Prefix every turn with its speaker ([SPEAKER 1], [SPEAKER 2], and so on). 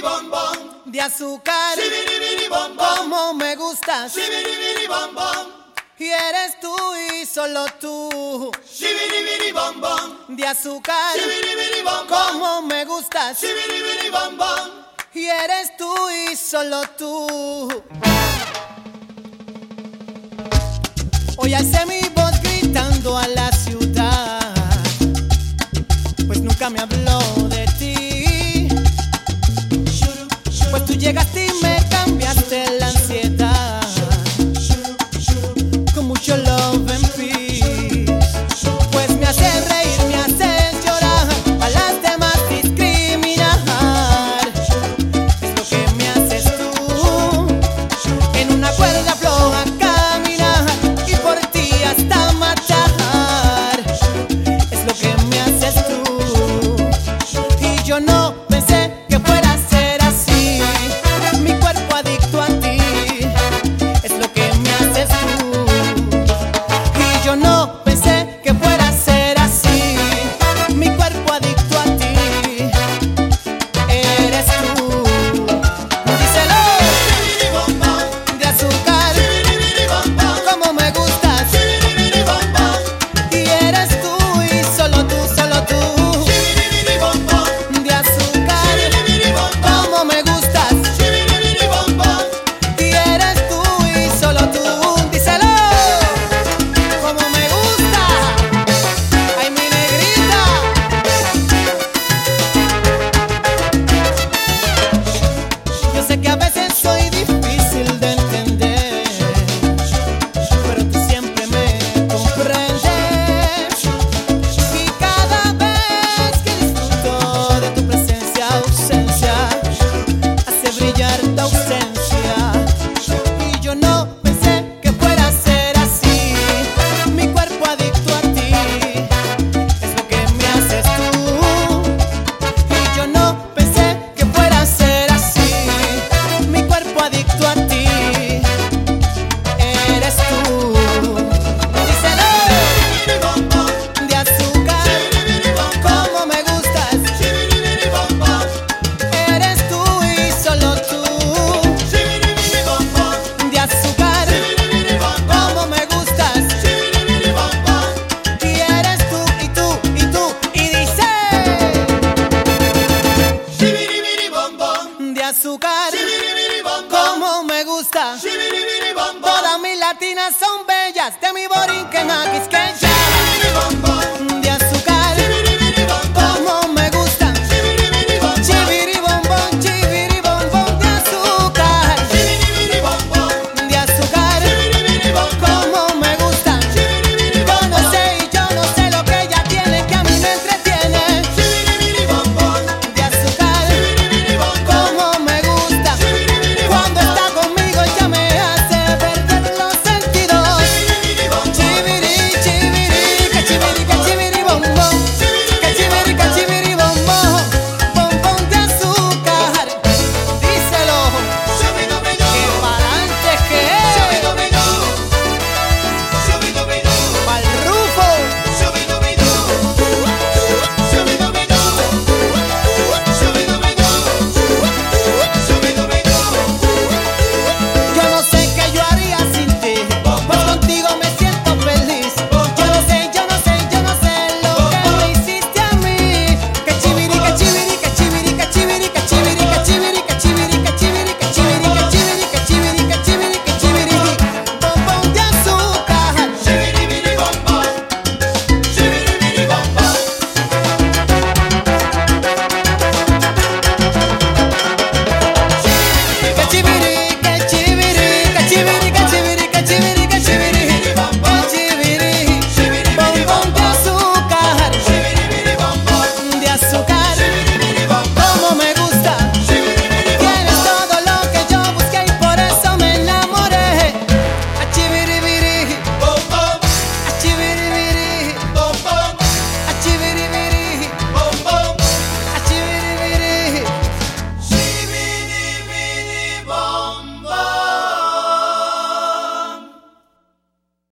[SPEAKER 1] bombón. De azúcar. Shibiribiri bombón. Como me gustas. Shibiribiri bombón. Y eres tú y solo tú. Bombón. De azúcar. Shibiribiri bombón. Como me gustas. Shibiribiri bombón. Y eres tú y solo tú. Hoy hace mi voz gritando a la ciudad, pues nunca me habló de ti. Pues tú llegaste y me Como me gusta. Todas mis latinas son bellas. De mi borinquen a Quisqueya.